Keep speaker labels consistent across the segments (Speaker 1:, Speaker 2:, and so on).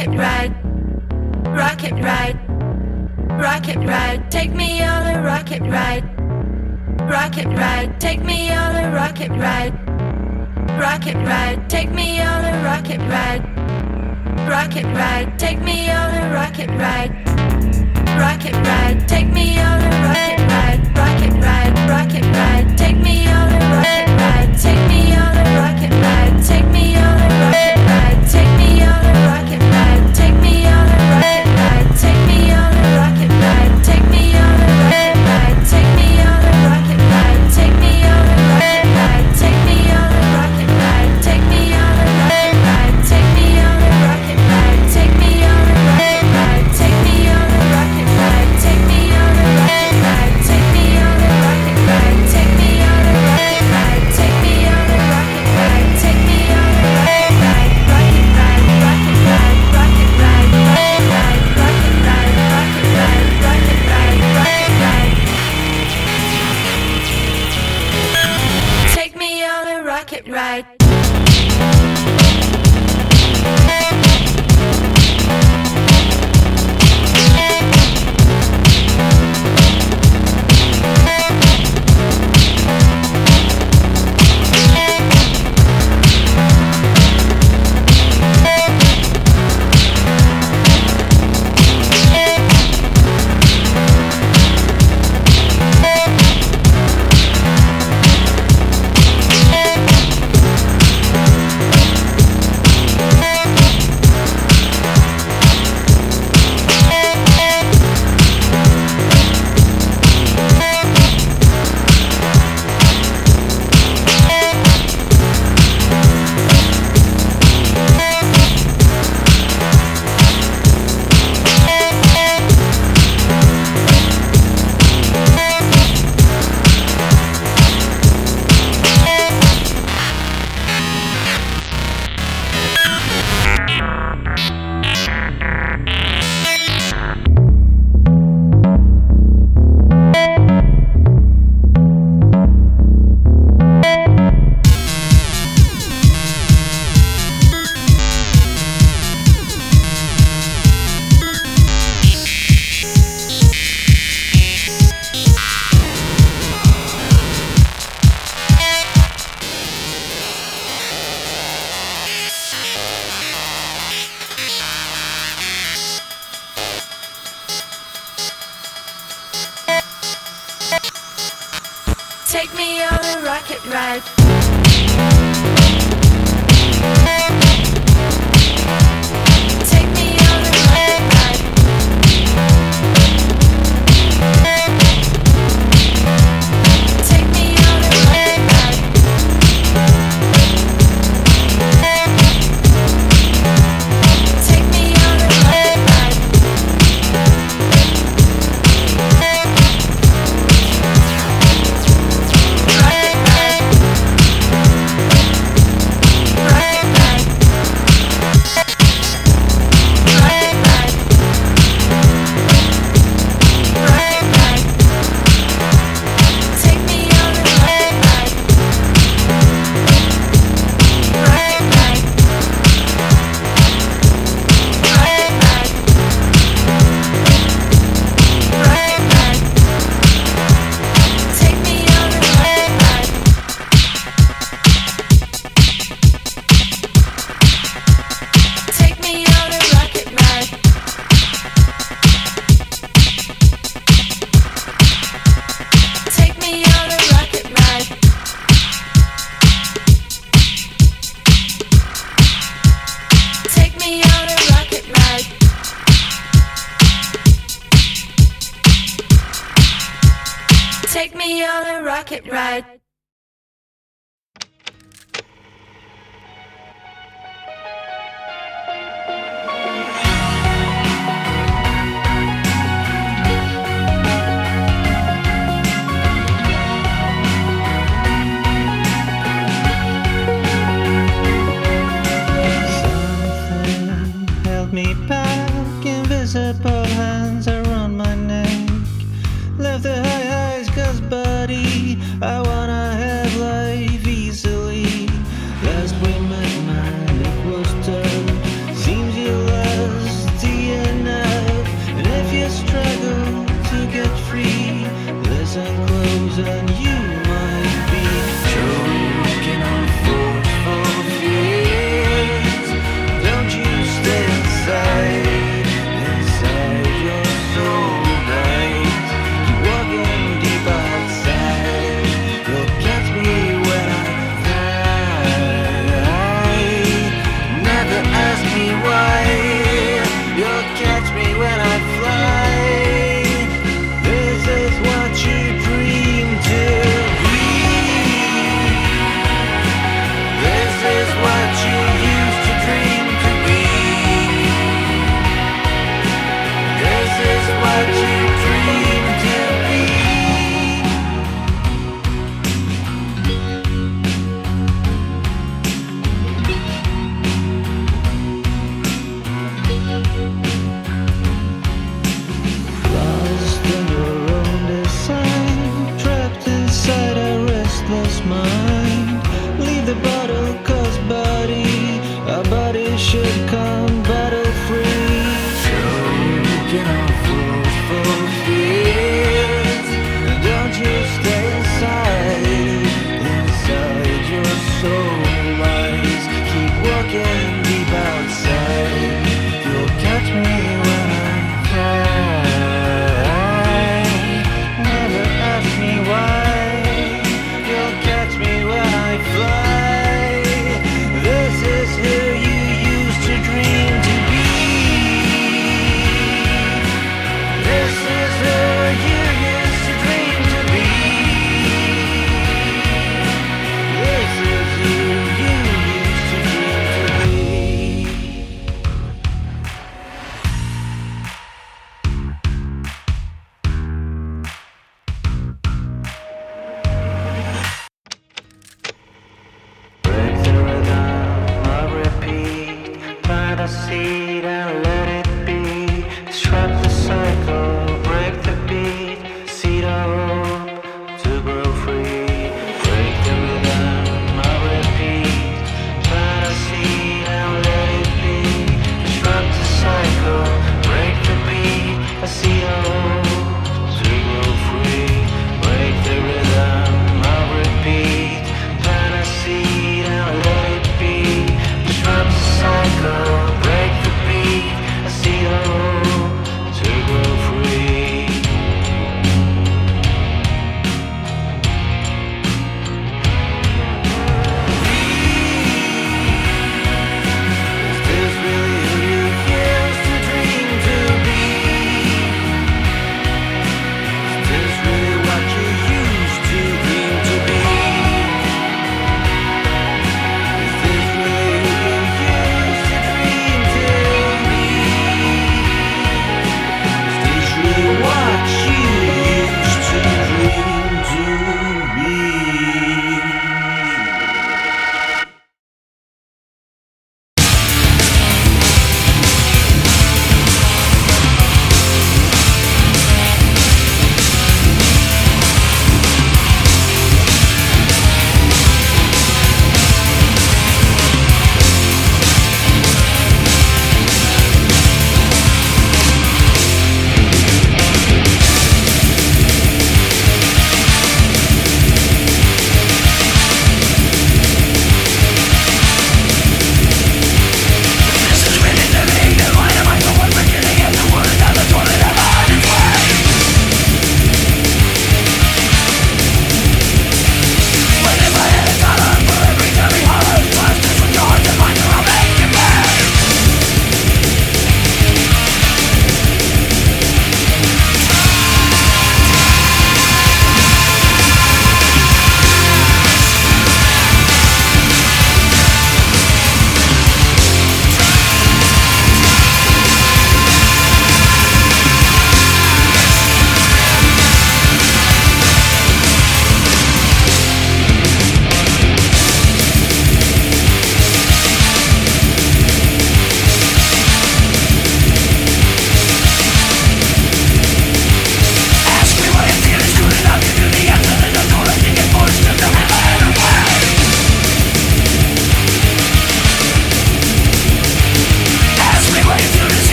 Speaker 1: rocket ride, rocket ride, rocket ride, take me on a rocket ride, rocket ride, take me on a rocket ride, rocket ride, take me on a rocket ride, rocket ride, take me on a rocket ride, rocket ride, take me on a rocket ride, rocket ride, rocket ride, take me on a rocket ride, take me on a rocket ride, take me on a rocket ride, take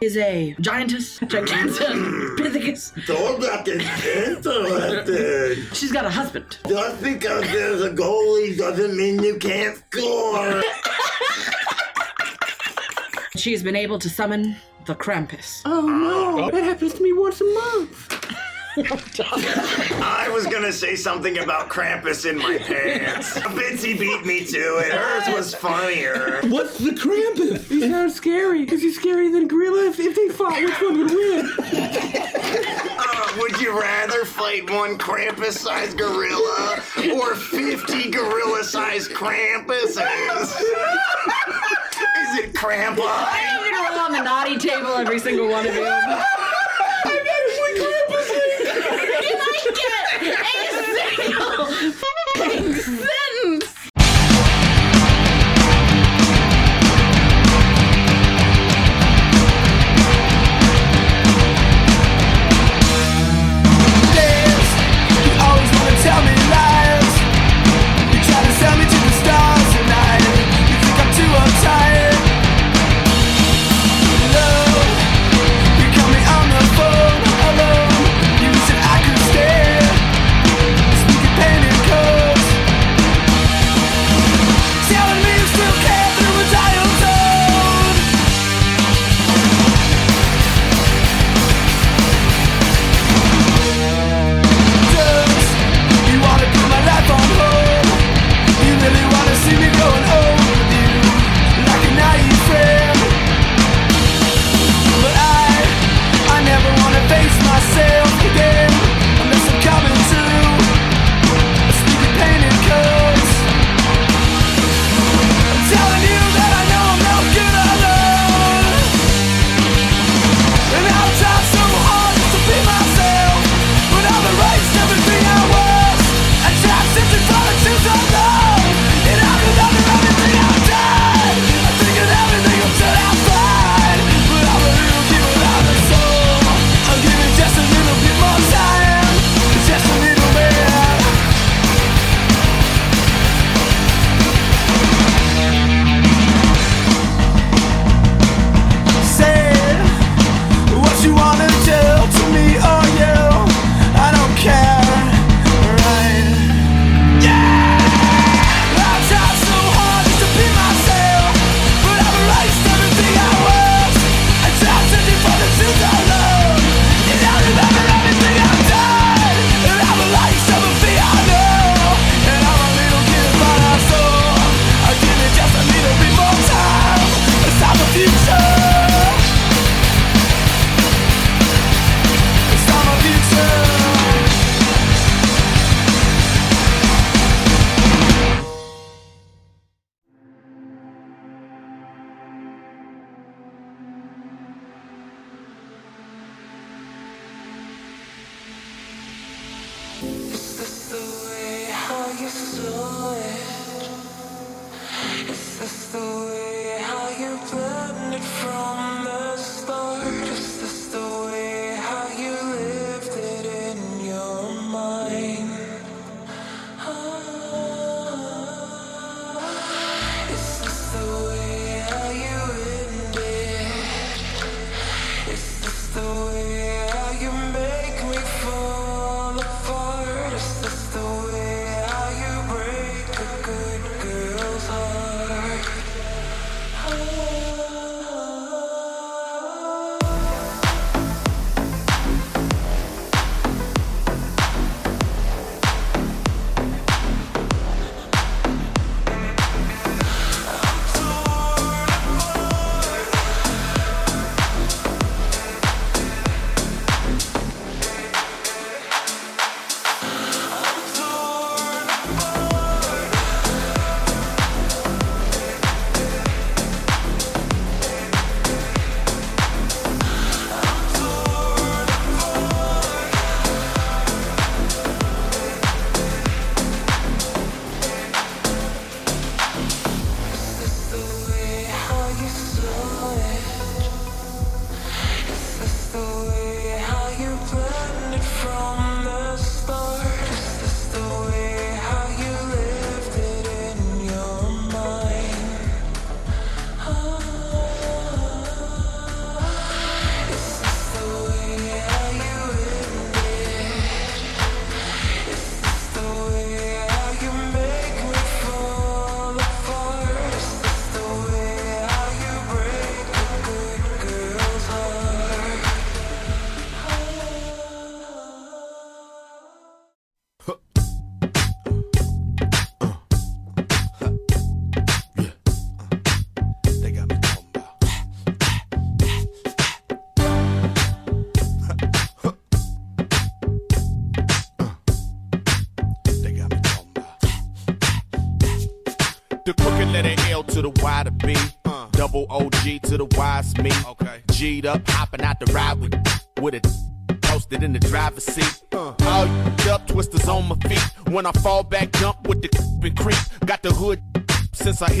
Speaker 2: is a giantess,
Speaker 3: gigantopithecus. Don't knock.
Speaker 2: She's got a husband.
Speaker 3: Just because there's a goalie doesn't mean you can't score.
Speaker 2: She's been able to summon the Krampus.
Speaker 4: Oh no, that happens to me once a month.
Speaker 3: I was gonna say something about Krampus in my pants. Bitsy beat me to it. Hers was funnier.
Speaker 4: What's the Krampus? He's not scary. Is he scarier than Gorilla? If, if they fought, which one would win?
Speaker 3: Uh, would you rather fight one Krampus-sized gorilla or 50 gorilla-sized Krampuses? Is it Krampus?
Speaker 2: I am gonna roll on the naughty table every single one of you. get a single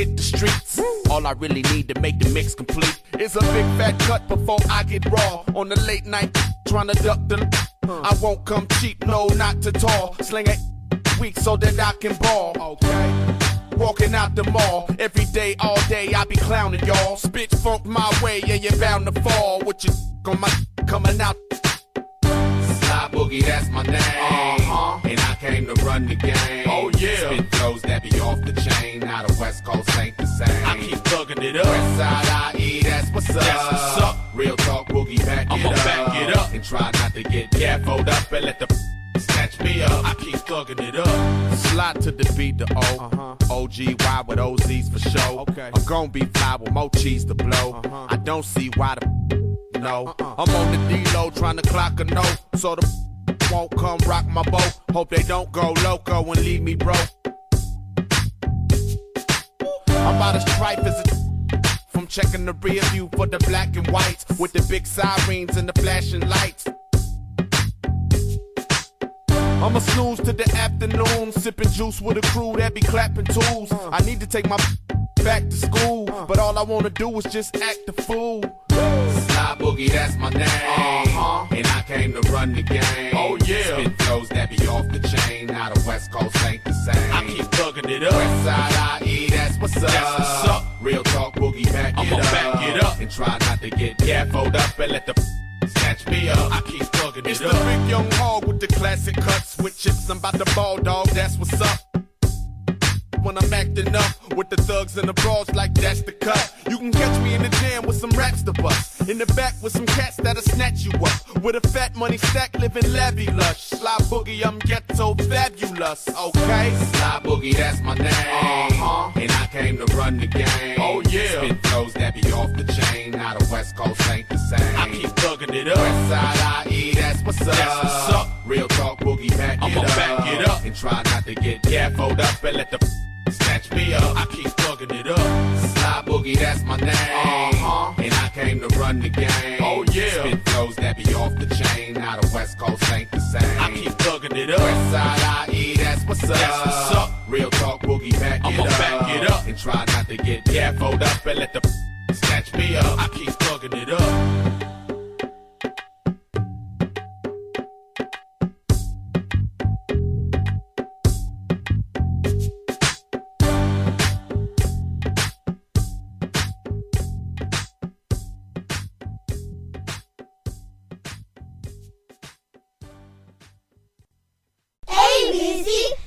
Speaker 5: hit the streets. All I really need to make the mix complete is a big fat cut before I get raw. On the late night, trying to duck the. I won't come cheap, no, not too tall. Sling a week so that I can ball. Okay. Walking out the mall every day, all day, I be clowning y'all. Spit funk my way, yeah, you're bound to fall. With your on my coming out. Sly Boogy, that's my name. Uh-huh. And I came to run the game. Oh, yeah. Spit flows that be off the chain. Now the West Coast ain't the same. I keep thugging it up. West side IE, that's what's up. That's what's up. Real talk Boogie, back I'ma it up. back it up. And try not to get gaffled up and let the snatch me up. I keep thugging it up. Slide to the beat, the O. Uh-huh. OGY with OZs for show. Okay. I'm gon' be fly with more cheese to blow. Uh-huh. I don't see why the no. I'm on the D-Lo trying to clock a note. So the won't come rock my boat. Hope they don't go loco and leave me broke. I'm about as tripe as a from checking the rear view for the black and whites with the big sirens and the flashing lights. I'm a snooze to the afternoon, sipping juice with a crew that be clapping tools. Uh. I need to take my back to school, uh. but all I wanna do is just act the fool. Sly Boogy, that's my name. Uh-huh. And I came to run the game. Oh, yeah. Spit flows that be off the chain. Now the West Coast ain't the same. I keep thugging it up. West side IE, that's what's up. That's what's up. Real talk Boogie, back I'ma it up. back it up. And try not to get gaffled up and let the snatch me up. I keep thugging it up. It's the big young hog with the classic cuts. With chips, I'm about the ball dog, that's what's up when I'm acting up with the thugs and the bras like that's the cut. You can catch me in the jam with some raps to bust. In the back with some cats that'll snatch you up. With a fat money stack, living levy lush. Sly Boogy, I'm ghetto fabulous, okay? Sly Boogy, that's my name. Uh-huh. And I came to run the game. Oh yeah. Spit flows that be off the chain. Now the West Coast ain't the same. I keep thugging it up. West side IE, that's what's up. That's what's up. Real talk boogie, back I'ma it up. back it up. And try not to get gaffled up and let the snatch me up. I keep thugging it up. Sly Boogy, that's my name. Uh-huh. And I came to run the game. Oh yeah. Spit flows that be off the chain. Now the West Coast ain't the same. I keep thugging it up. West side IE, that's what's up. That's what's up. Real talk Boogie, back I'ma it up. back it up. And try not to get gaffled up and let the snatch me up. I keep thugging it up.
Speaker 6: ABC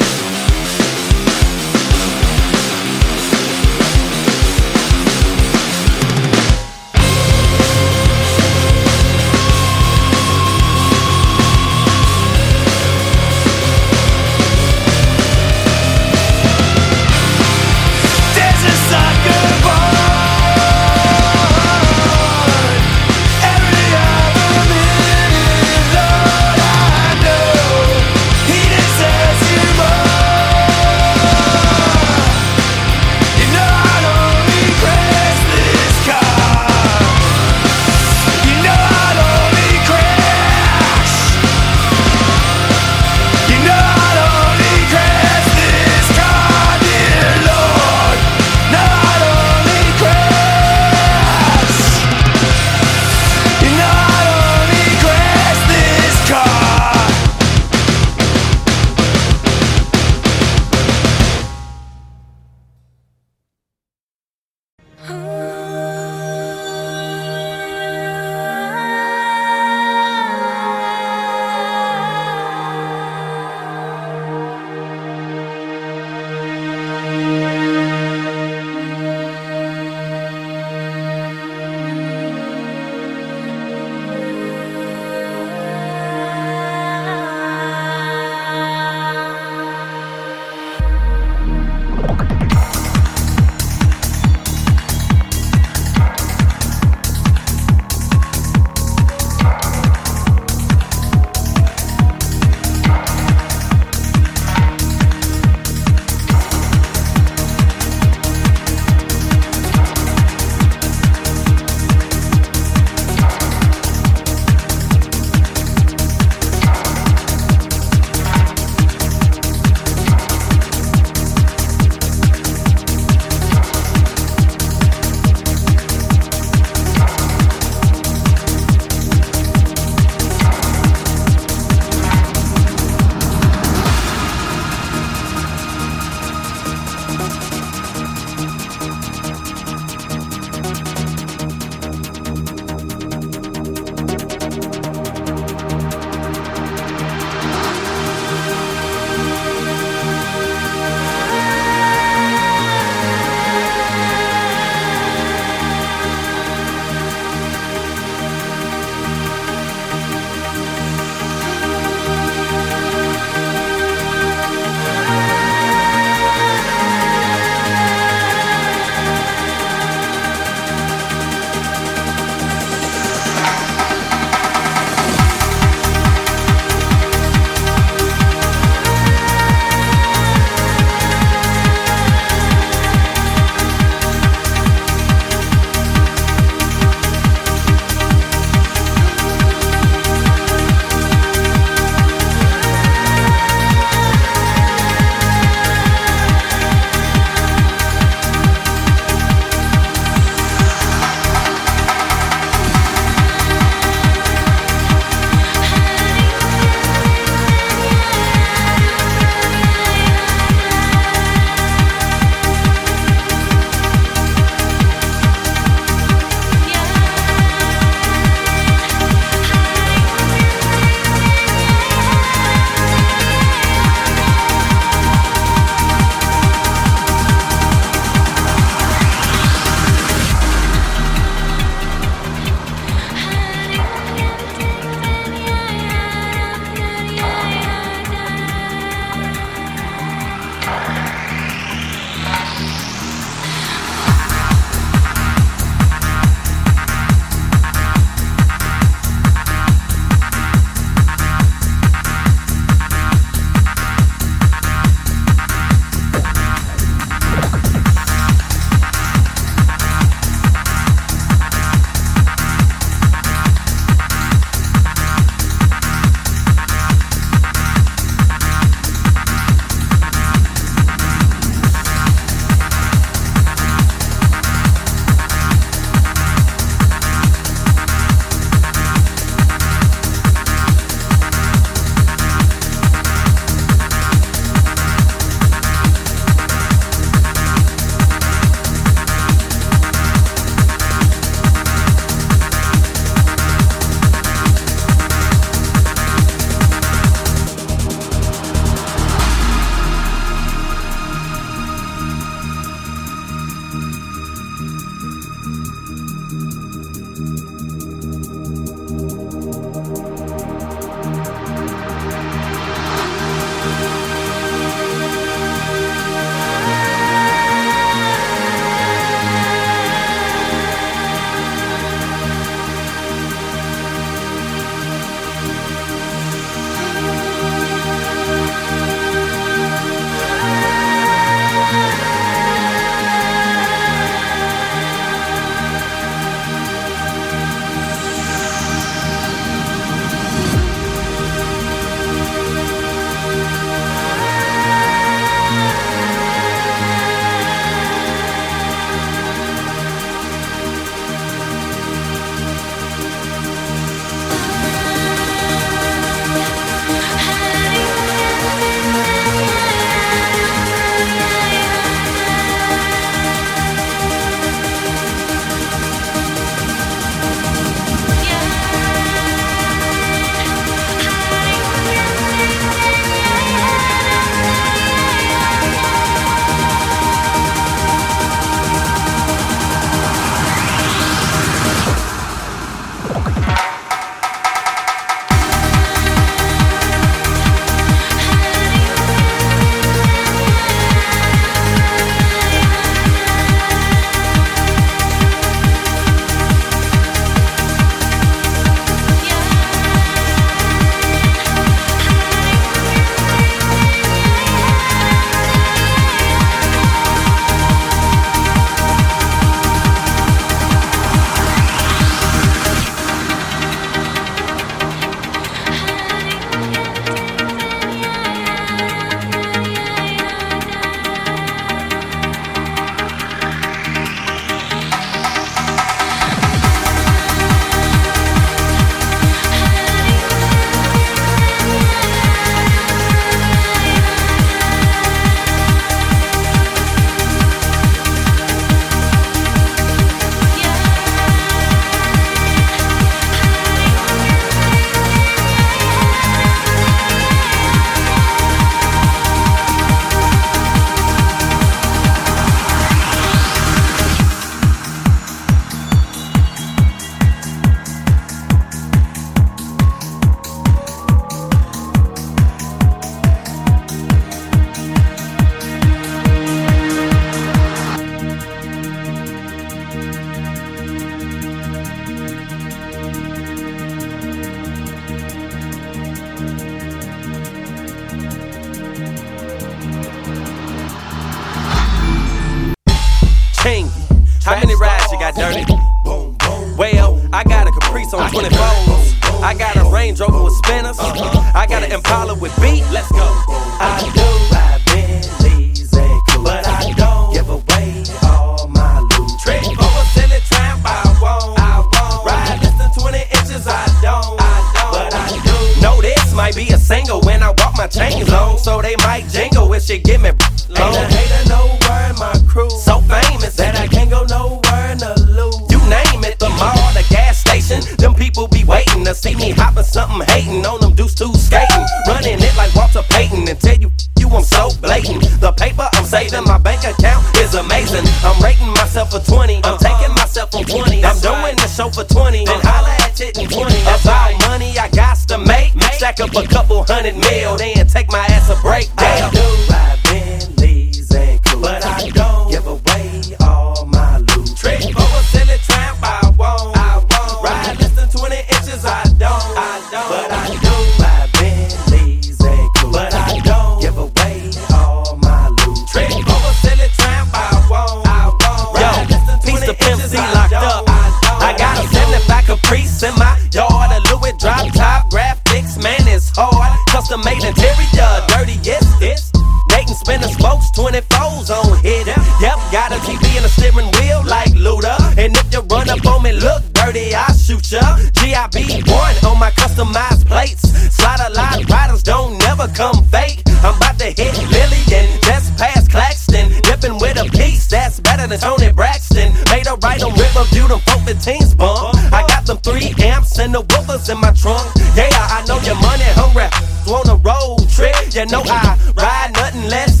Speaker 7: plates. Slide a lot, riders don't never come fake. I'm about to hit Lillian, just past Claxton. Dipping with a piece that's better than Toni Braxton. Made a right on Riverview, them 415s bump. I got them three amps and the woofers in my trunk. Yeah, I know your money hungry. On a road trip, you know I ride nothing less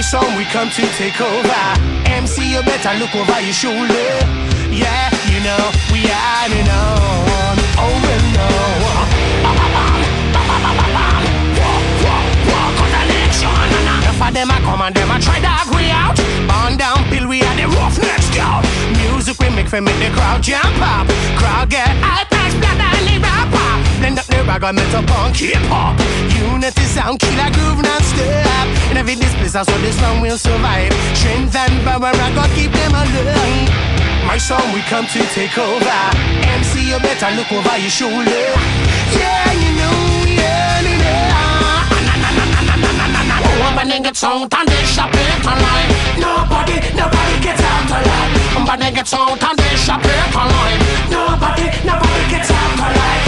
Speaker 8: come to take over. MC, you better look over your shoulder. Yeah, you know, we are you oh, know. Oh, well, no. Enough of them a come and them a try to agree out. Burn down pill, we are the roughnecks scout. Music we make for make the crowd jump up. Crowd get high, Blend up the ragga metal punk hip hop. Unity sound, killer groove non-stop. In every place, that's what this song will survive. Strength and power, I got keep them alive. My song, we come to take over. MC, you better look over your shoulder. Yeah, you know, yeah, you know. Oh, get and Nobody, gets out get and they shop it online Nobody, nobody gets out alive and they and and and And gets out and they shop it online Nobody, nobody gets out alive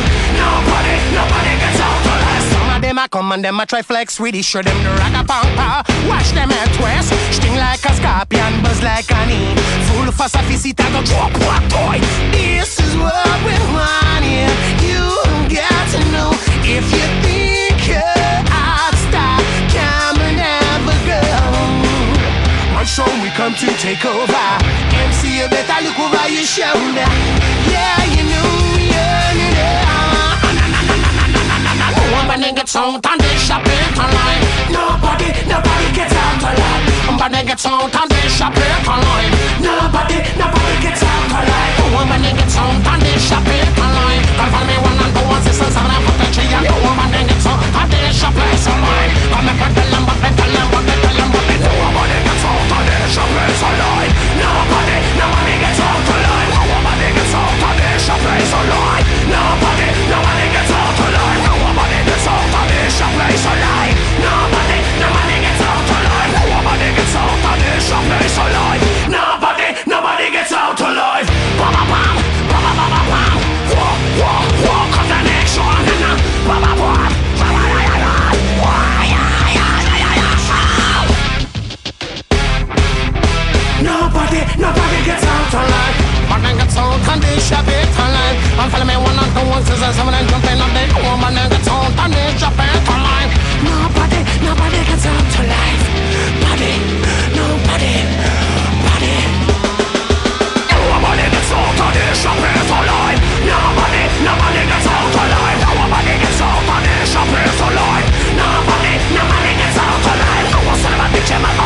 Speaker 8: a come and them a try flex with it. Show them the ragga pampa Watch them head twist. Sting like a scorpion, buzz like an e Full of sophisticated go drop what toy. This is what we want here. You got to know. If you think out stop and have a go. My song we come to take over. MC you better look over your shoulder. Yeah you know yeah when they get out and they shop it online Nobody, nobody gets out alive When they get out and they shop it online Nobody, nobody gets out alive When they get out and they shop it online follow me one and two, and seven and put the tree And when they get out and they shop it online Come and put the lamb, put the lamb, put the lamb, put the Nobody gets out and they shop it online Nobody, nobody gets out alive Nobody gets out and they shop it online Nobody, nobody the uh. And follow me one and two, one, six and seven and jumping up the woman and gets out and they shop Nobody, nobody gets out alive. Body, nobody, body. Nobody gets out they shop it alive. Nobody, nobody gets out alive. Nobody gets out they shop it alive. Nobody, nobody gets out alive. I was son of a bitch and my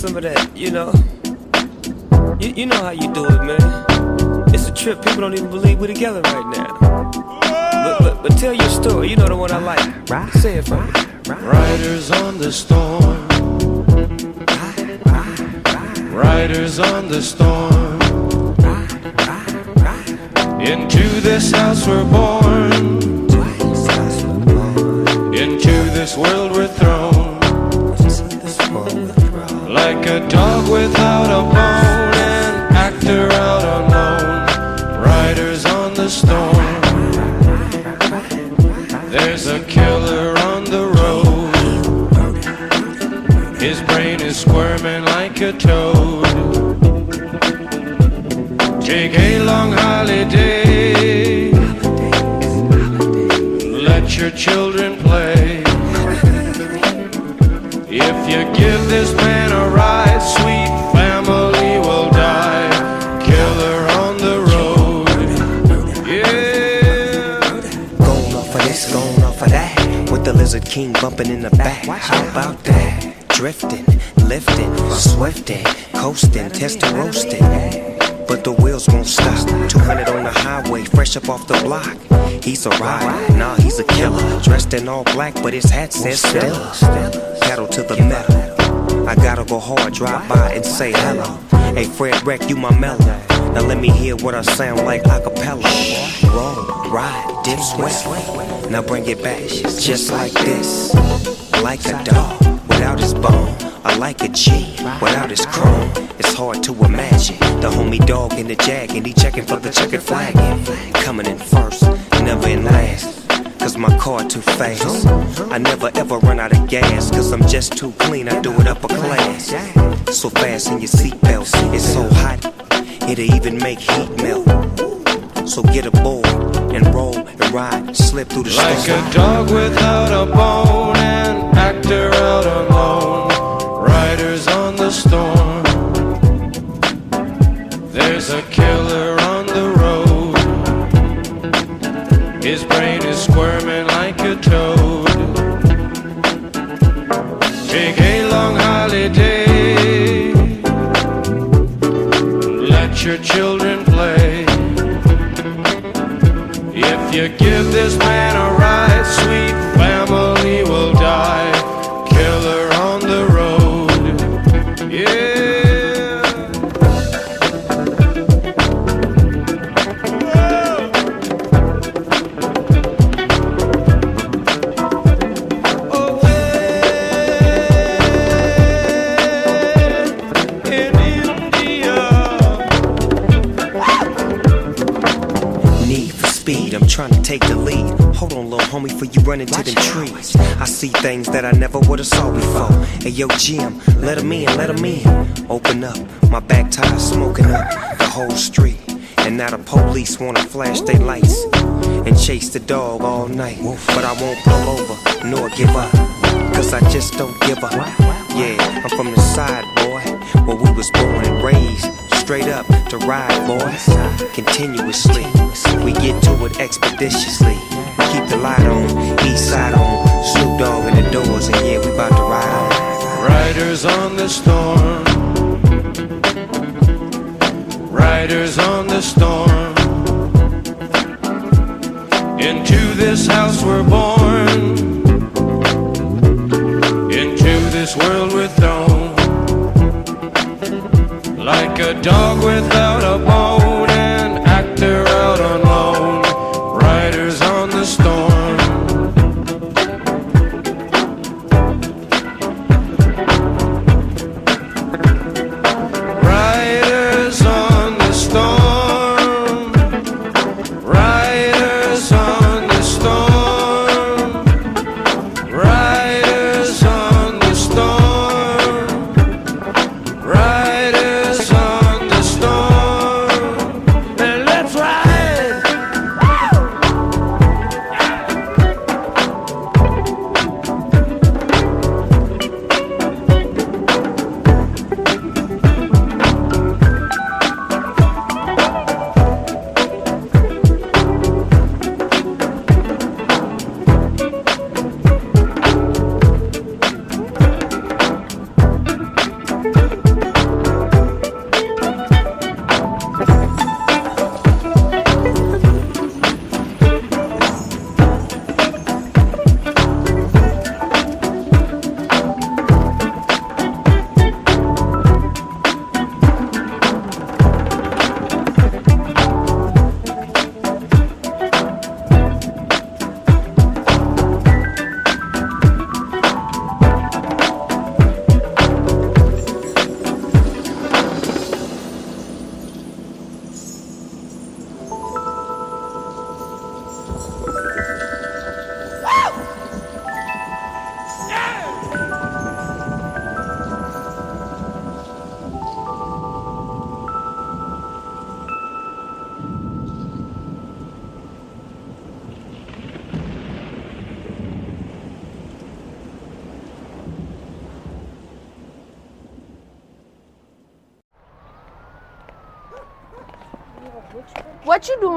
Speaker 9: some of that? You know, you, you know how you do it, man. It's a trip. People don't even believe we're together right now. But, but, but tell your story. You know the one I like. Say it for me.
Speaker 10: Riders on the storm. Riders on the storm. Into this house we're born. Into this world we're thrown. A dog without a bone, an actor out alone. Riders on the storm. There's a killer on the road. His brain is squirming like a toad. Take a long holiday. Let your children play. If you give this man the
Speaker 9: Lizard King bumping in the back. How about that? Drifting, lifting, swifting, coasting, testing, roasting. But the wheels won't stop. 200 on the highway, fresh up off the block. He's a rider, nah, he's a killer. Dressed in all black, but his hat says Stella. Pedal to the metal. I gotta go hard, drive by and say hello. Hey, Fredwreck, you my mellow. Now let me hear what I sound like a cappella. Roll, ride, dip, sweat. Now bring it back, just like this. Like a dog without his bone. I like a G without his chrome. It's hard to imagine the homie dog in the jag and he checking for the checkered flag. Coming in first, never in last. Cause my car too fast. I never ever run out of gas. Cause I'm just too clean, I do it upper class. So fast in your seatbelts, it's so hot, it'll even make heat melt. So get aboard and roll ride, slip through the
Speaker 10: Like a dog without a bone, an actor out alone. Riders on the storm. There's a killer on the road. His brain is squirming like a toad. Take a long holiday. Let your children You give this man a
Speaker 9: homie, for you run into them trees. I see things that I never would've saw before. Hey, yo, Jim, let 'em in, let 'em in. Open up, my back tire smoking up the whole street. And now the police wanna flash their lights and chase the dog all night. But I won't pull over nor give up, cause I just don't give up. Yeah, I'm from the side, boy, where we was born and raised. Straight up to ride, boys, continuously. We get to it expeditiously. Keep the light on, east side on, Snoop Dogg in the doors, and yeah, we about to ride on.
Speaker 10: Riders on the storm. Riders on the storm. Into this house we're born. Into this world we're thrown. Like a dog without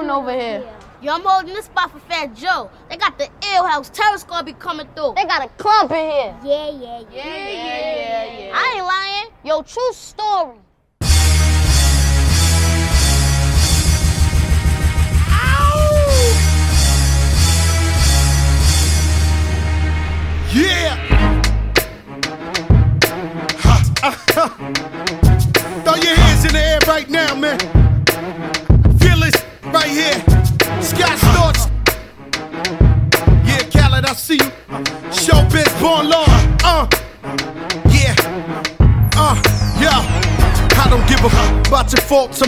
Speaker 11: doing over here?
Speaker 6: Yo, I'm holding this spot for Fat Joe. They got the ill house. Terror Squad be coming through. They got a club in here. Yeah, yeah, yeah.
Speaker 11: Yeah, yeah, yeah, yeah.
Speaker 6: I ain't lying. Yo, true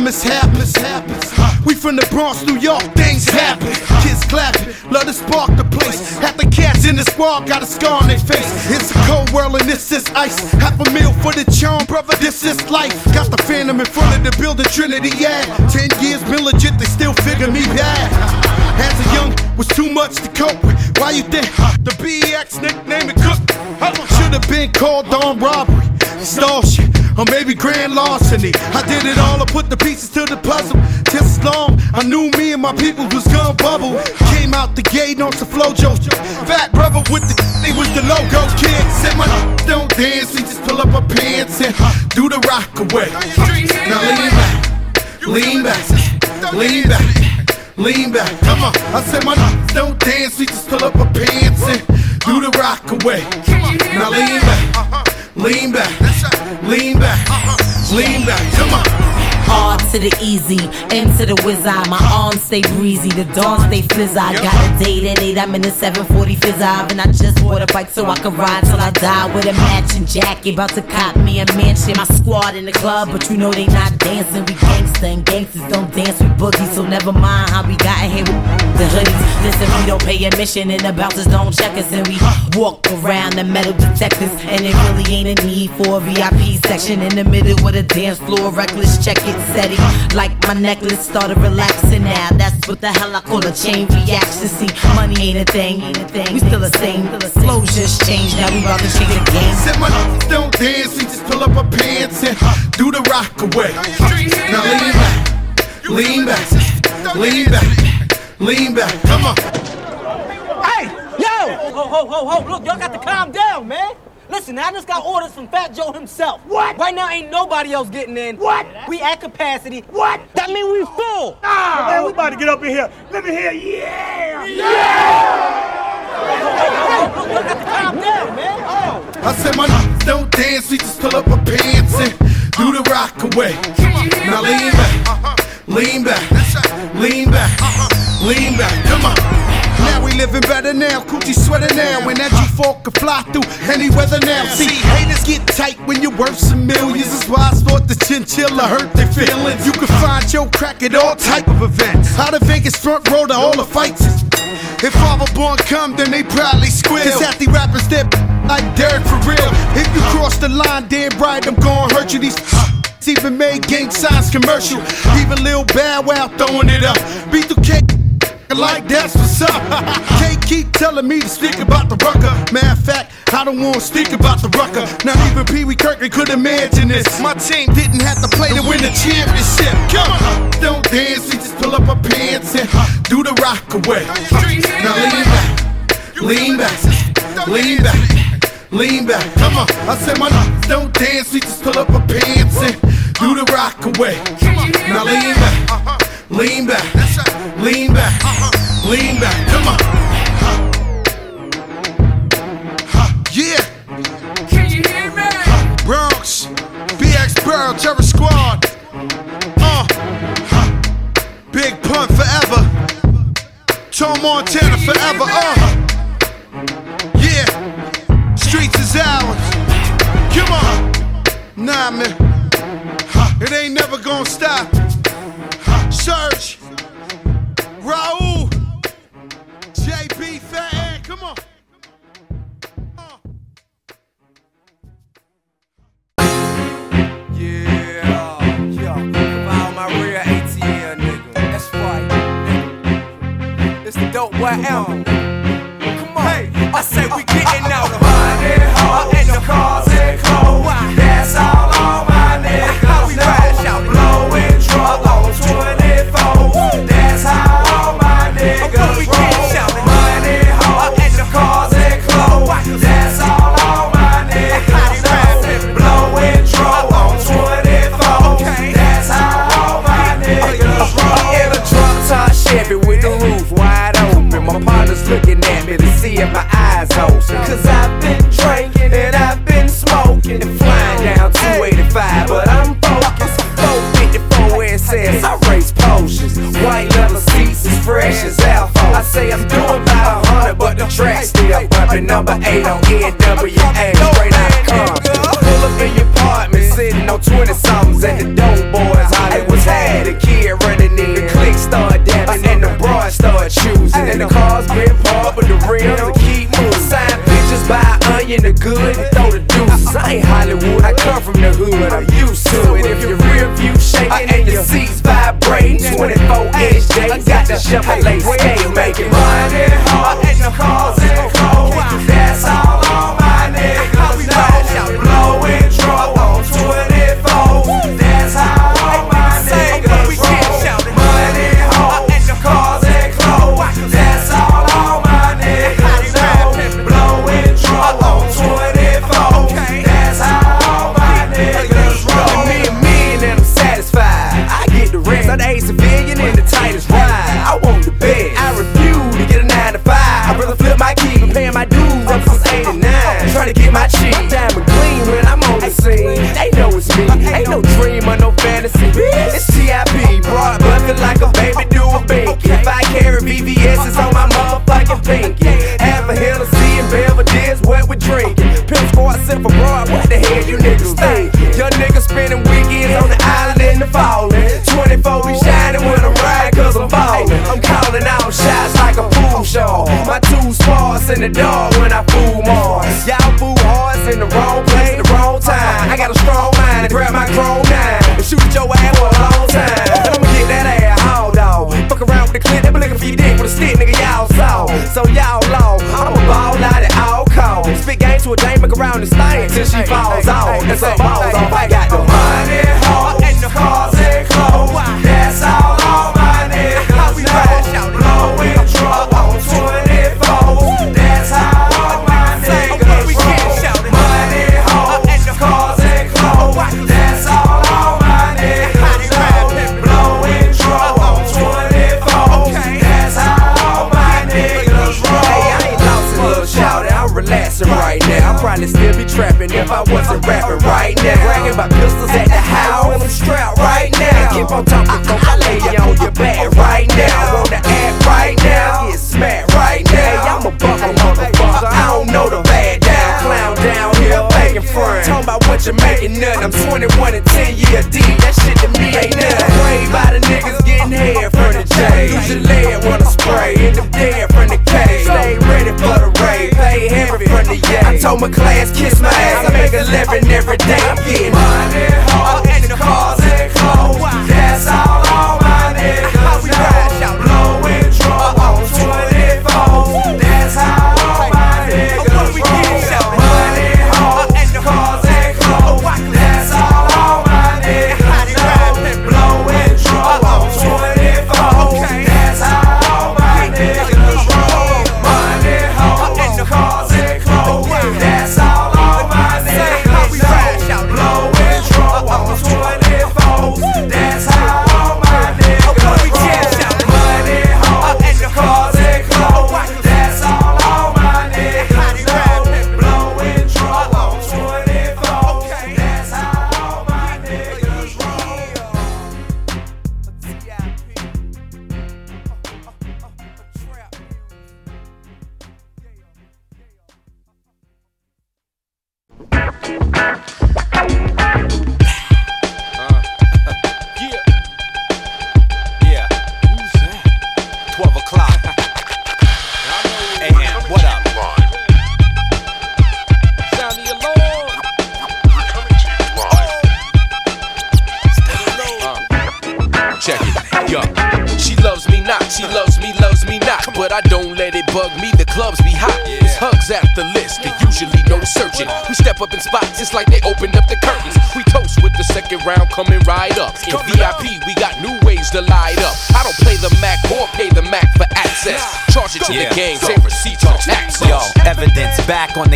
Speaker 12: your faults. We from the Bronx, New York, things happen. Kids clapping, love to spark the place. Half the cats in the squad got a scar on their face. It's a cold world and this is ice. Half a meal for the charm, brother, this is life. Got the phantom in front of the building, Trinity, yeah. Ten years been legit, they still figure me bad. As a young, was too much to cope with. Why you think the BX nickname it Cook? Should have been called on robbery, shit, or maybe grand larceny. I did it all, I put the pieces to the puzzle. Just as long, I knew me and my people was gonna bubble. Came out the gate on some flojo. Fat brother with the, they was the logo kid. Said my don't dance, we just pull up our pants and do the rock away. Now lean back, lean back, lean back, lean back. Come on, I said my don't dance, we just pull up our pants and do the rock away. Now lean back, lean back, lean back, lean back. Come on.
Speaker 13: To the easy, into the eye. My arms stay breezy, the dawn stay fizz. I got a date at 8, I'm in the 740 fizz and I just bought a bike so I can ride till I die with a matching jacket. About to cop me a mansion. My squad in the club, but you know they not dancing. We gangsta and gangsters don't dance with boogies, so never mind how we got here with the hoodies. Listen, we don't pay admission and the bouncers don't check us, and we walk around the metal detectors. And it really ain't a need for a VIP section in the middle with a dance floor. Reckless check it, steady. Like my necklace started relaxing now. That's what the hell I call a chain reaction. See, money ain't a thing, ain't a thing. We still the same. Flow just changed. Now we about to change the game.
Speaker 12: Said my don't dance, we just pull up our pants and do the rock away. Now lean back, lean back, lean back, lean back. Come on.
Speaker 14: Hey, yo! Ho, ho, ho, ho! Look, y'all got to calm down, man. Listen, I just got orders from Fat Joe himself. What? Right now, ain't nobody else getting in. What? We at capacity. What? That mean we full.
Speaker 15: Ah, man, we about to get up in here. Let me hear, yeah!
Speaker 14: Look, y'all got to calm down, man. Oh.
Speaker 12: I said my don't dance, we just pull up our pants and do the rock away. Now lean back, lean back, lean back, lean back. Come on. Living better now, Coogi sweater now, and that G4 can fly through any weather now. See, haters get tight when you're worth some millions. That's why I sport the chinchilla hurt their feelings. You can find your crack at all type of events. Out of Vegas front row to all the fights. If Father Born come, then they probably squeal. Cause the rappers that like dirt for real. If you cross the line, damn right, I'm gonna hurt you. These even made gang signs commercial. Even Lil Bow Wow throwing it up. B2K like that's what's up. Can't keep telling me to speak about the rucker. Matter of fact, I don't want to speak about the rucker. Not even Pee Wee Kirkland could imagine this. My team didn't have to play to win the championship. Come on, don't dance, we just pull up our pants and do the rock away. Now lean back, lean back, lean back, lean back. Come on, I said my don't dance, we just pull up our pants and do the rock away. Now lean back. Lean back, lean back, lean back. Come on. Yeah.
Speaker 16: Can you hear me?
Speaker 12: Bronx, BX Borough, Terror Squad. Uh. Big Pun forever. Tom Montana forever. Uh. Yeah. Streets is ours. Come on. Nah, man. It ain't never gonna stop. Search. Raul. JB Fat come on. It's the dope. Come on,
Speaker 9: hey, I say we getting looking at me to see if my eyes host. Cause I've been drinking and I've been smoking and flying down 285, but I'm focused. 454 SS, I race potions. White leather seats as fresh as alpha. I say I'm doing about 100, but the track still bumping number
Speaker 7: 8 on NWA. Straight out come. Pull up in your apartment, sitting on 20 somethings at the dough boys. Hollywood's had a kid running in. The click start dabbing and the broad start choosing. And the car but the rims will keep moving. Sign pictures, buy onion, the good, and throw the deuces. I ain't Hollywood, I come from the hood, I'm used to it. If your rear view shaking and your seats vibrating, 24 inch J, got the Chevrolet scale making money. Hard and the cars in the dog when I fool Mars. Y'all fool hearts in the wrong place, the wrong time. I got a strong mind to grab my chrome nine and shoot your ass for a long time. And I'ma get that ass hauled off. Fuck around with the clip, they be looking for your dick with a stick, nigga. Y'all saw. So y'all low. I'ma ball out at all costs. Spit game to a dame, make around this thing till she falls off. And some balls off. If I wasn't rapping right now. Bragging about pistols at the house. And I'm strapped right now. Keep on talking, folks. I lay you on your back right now. Wanna act right now. Get smacked right now. I'm a buffalo motherfucker. I don't know the bad down. Clown down here, begging friends. Talking about what you're making nothing. I'm 21 and 10 year deep. That shit to me ain't nothing. Afraid by the niggas getting head from the J. Use your lead when I spray. End up I told my class, kiss my ass. I make a living every day. I'm getting money,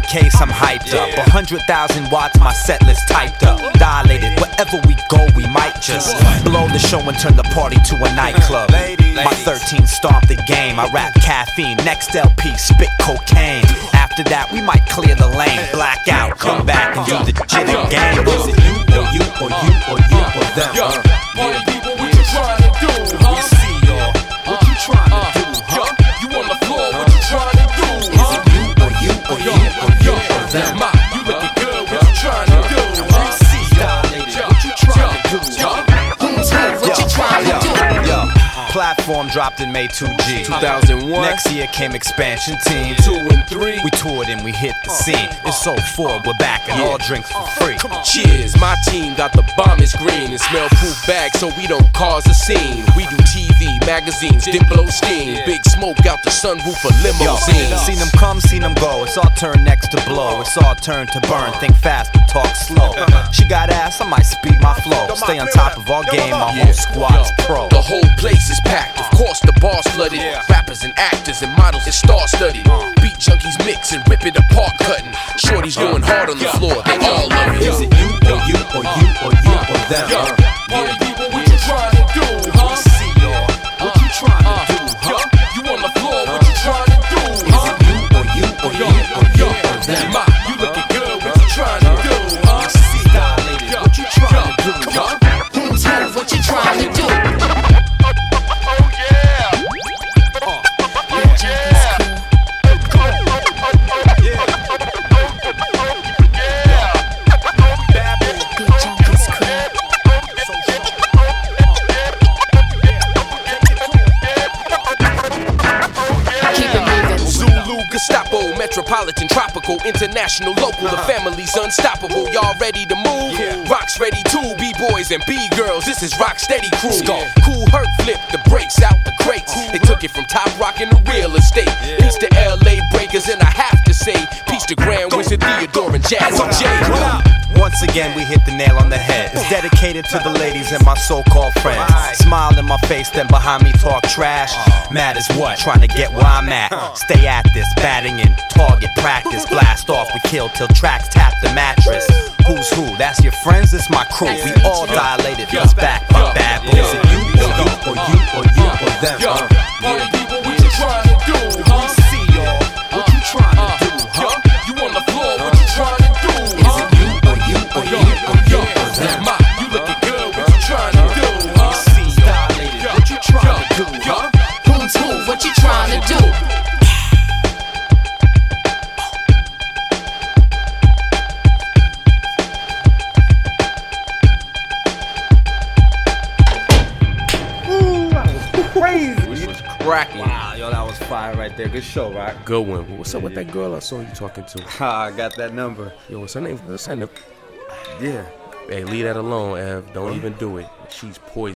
Speaker 17: case, I'm hyped up. A hundred thousand watts, my set list typed up. Dilated, wherever we go, we might just blow the show and turn the party to a nightclub. My 13 stomp the game, I rap caffeine, next LP, spit cocaine. After that, we might clear the lane, blackout, come back and do the shit again. Is it you or you or you or you or them? Dropped in May 2G.
Speaker 2: 2001.
Speaker 17: Next year came expansion team.
Speaker 2: Two and three.
Speaker 17: We toured and we hit the uh, scene. Uh, it's so uh, forward, we're back and all drinks for free.
Speaker 2: Cheers, my team got the bombest green and smell proof bags so we don't cause a scene. We do magazines, blow steam. Big smoke out the sunroof
Speaker 17: Yo,
Speaker 2: limousines.
Speaker 17: seen them come, seen them go. It's our turn next to blow. It's our turn to burn. Think fast, but talk slow. Uh-huh. She got ass, I might speed my flow. Stay on top of our game, our whole squad's pro.
Speaker 2: The whole place is packed. Of course, the bar's flooded. Rappers and actors and models is star studded. Uh. Beat junkies mix and rip it apart, cutting. Shorty's uh. going hard on the floor. They all love it.
Speaker 17: Is it you or you or you or you or them?
Speaker 2: Yo, uh. International, Local, the family's unstoppable. Y'all ready to move? Rocks ready too, B-boys and B-girls. This is Rock Steady Crew. Kool Herc flip, the brakes out the crates. They took it from top rock into real estate. Peace to LA Breakers, and I have to say, peace to Grand Wizard Theodore and Jazzy Jay.
Speaker 17: Once again, we hit the nail on the head. It's dedicated to the ladies and my so-called friends. Smile in my face, then behind me talk trash. Mad as what? Trying to get where I'm at. Stay at this, batting in target practice. Blast off, we kill till tracks tap the mattress. Who's who? That's your friends, it's my crew. We all dilated, let's back up bad boys. Is it you or you or you or you or them? Show.
Speaker 2: Good one. What's up with that girl I saw you talking to?
Speaker 17: Ah, I got that number.
Speaker 2: Yo, what's her name? What's her name?
Speaker 17: Yeah.
Speaker 2: Hey, leave that alone, Ev. Don't even do it. She's poison.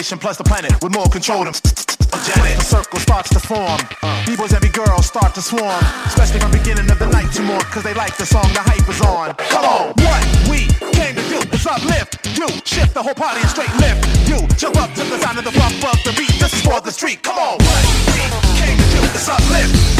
Speaker 18: population plus the planet with more control than Janet. The circle starts to form. B-boys and B-girls start to swarm. Especially from beginning of the night to more, cause they like the song, the hype is on. Come on, what we came to do is uplift you. Shift the whole party and straight lift you. Jump up to the sound of the bump of the beat. This is for the street. Come on, what we came to do is uplift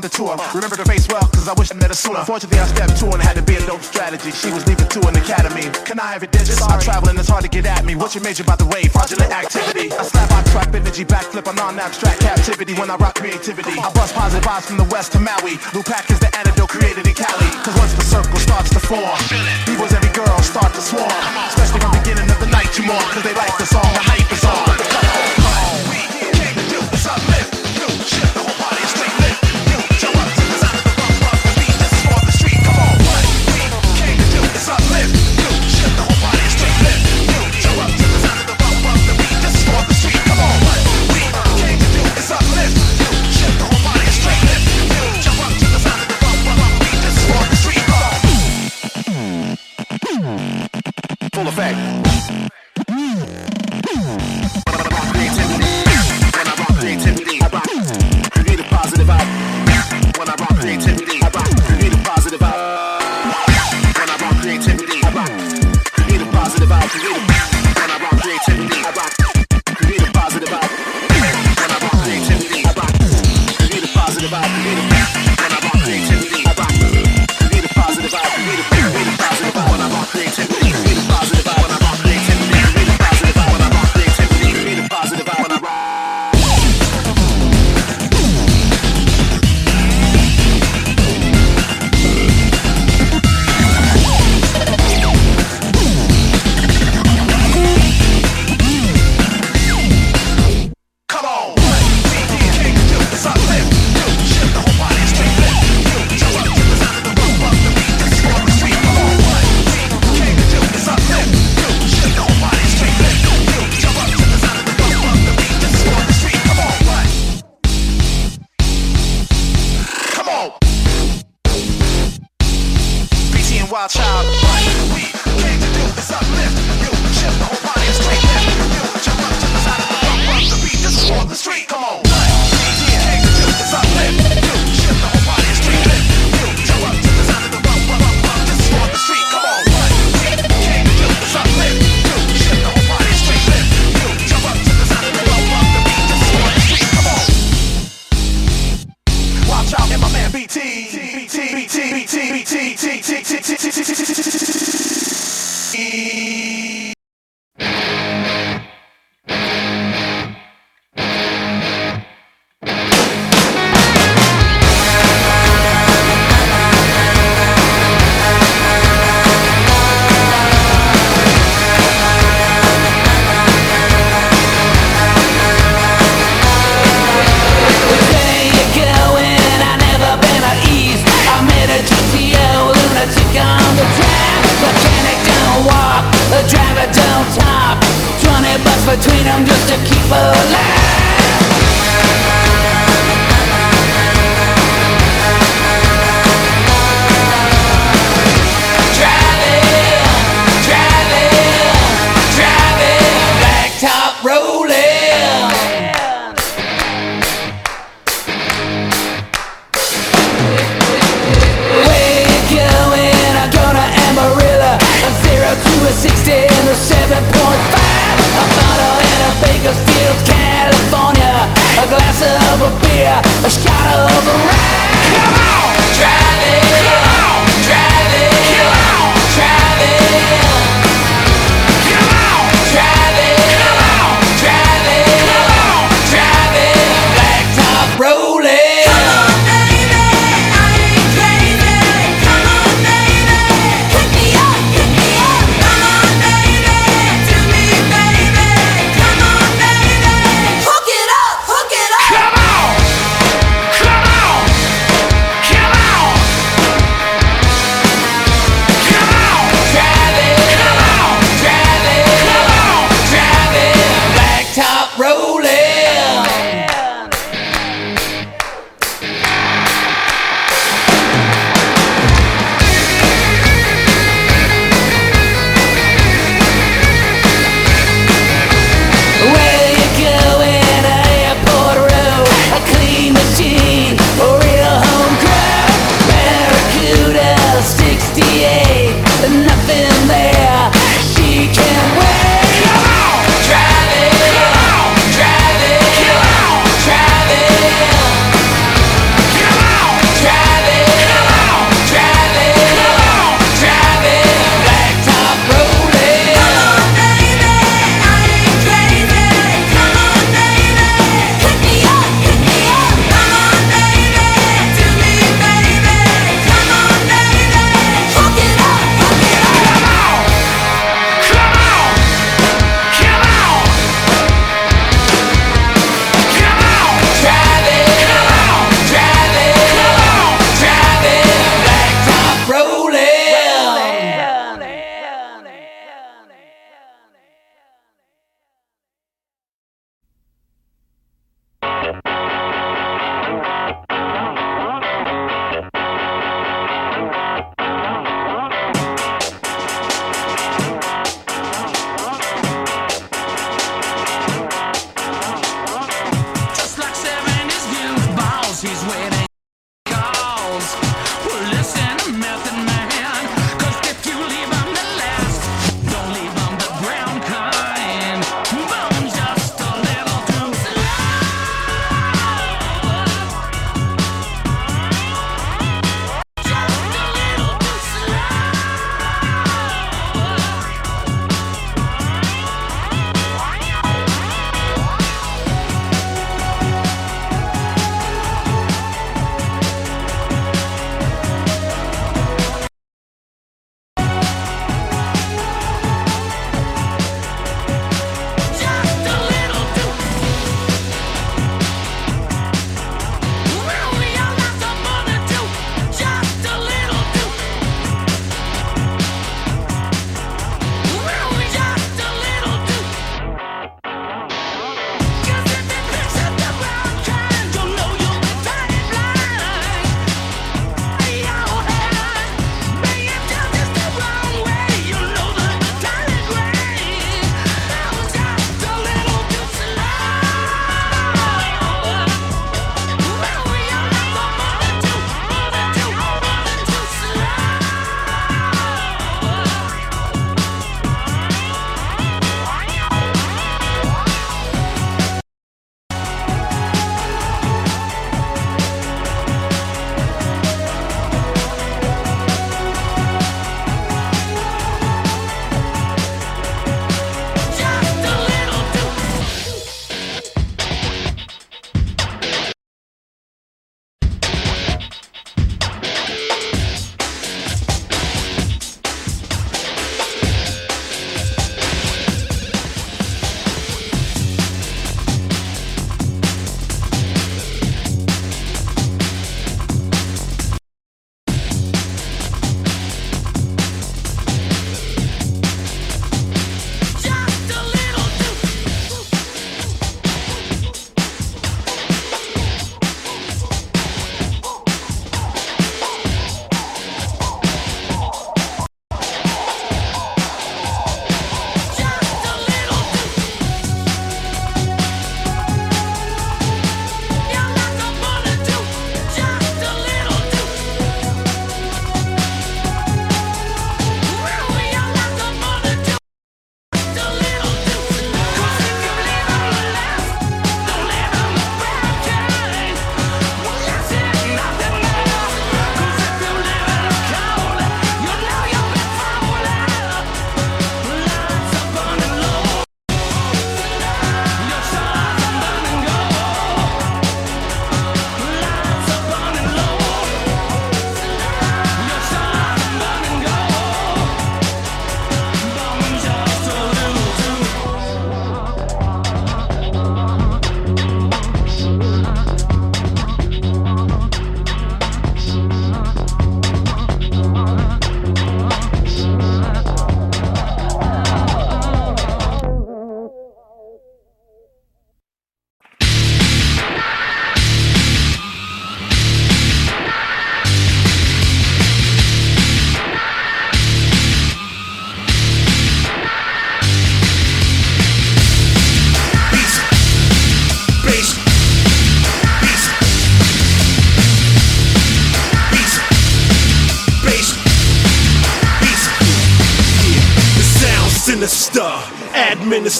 Speaker 18: time to tour. Remember the face well, cause I wish I met her sooner. Fortunately, I stepped to and had to be a dope strategy. She was leaving to an academy. Can I have a digits? Sorry. I'm traveling, it's hard to get at me. What's your major, by the way? Fraudulent activity. I slap, I trap, energy, backflip, on non-abstract captivity when I rock creativity. I bust positive vibes from the west to Maui. Lupac is the antidote created in Cali. Cause once the circle starts to form, people's every girl start to swarm. Especially from beginning of the night, you more. Cause they like the song, the hype is on.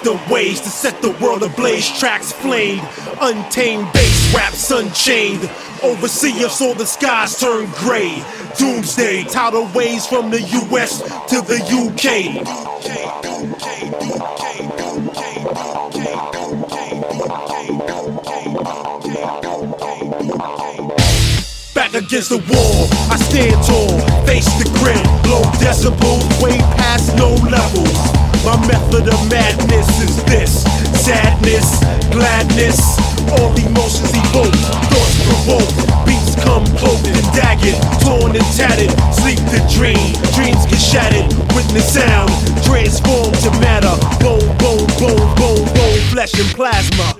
Speaker 19: Sinister ways to set the world ablaze. Tracks flamed, untamed bass raps unchained. Overseer saw the skies turn gray. Doomsday, tidal waves from the US to the UK. Back against the wall, I stand tall, face the grin, blow decibels way past no levels. My method of madness is this. Sadness, gladness, all emotions evoke, thoughts provoke, beats come cloaked and dagged, torn and tattered, sleep the dream, dreams get shattered, witness sound, transform to matter, bone, bone, bone, bone, bone, flesh and plasma.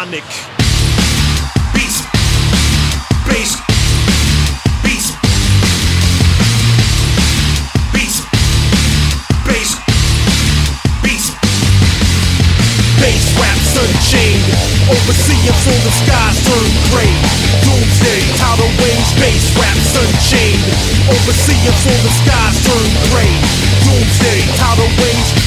Speaker 19: It's ironic. Beast, bass, beast, beast, bass, beast, bass raps unchained. Overseeing so the skies turn gray. Doomsday, tidal waves, bass raps unchained. Overseeing so the skies turn gray. Doomsday, tidal waves.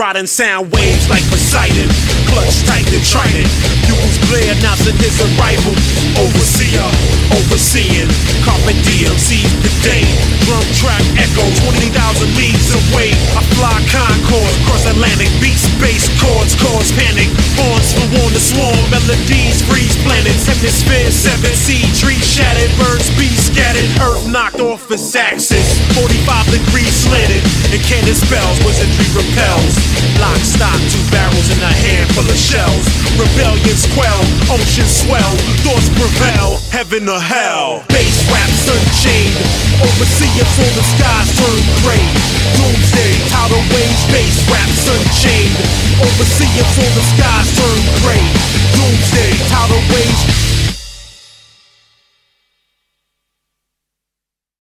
Speaker 19: Riding sound waves like Poseidon, clutch tight and trident. Pupils glare, his arrival. Overseer, overseeing. Carpe diem, seize the. Drum track echo, 20,000 leagues away. I fly Concorde, cross Atlantic, beats, bass chords, cause panic. Horns for warn the swarm, melodies freeze planets. Hemisphere, seven sea, trees shattered, birds be scattered. Earth knocked off its axis, 45 degrees slanted. And cannon spells, wizardry repels. Lock, stock, two barrels and a handful of shells. Rebellions quell, oceans swell, thoughts prevail, Pharrell, heaven or hell. Bass raps unchained, overseer till the skies turn gray. Doomsday, tidal waves, bass raps unchained, overseer till the skies turn gray. Doomsday, tidal waves.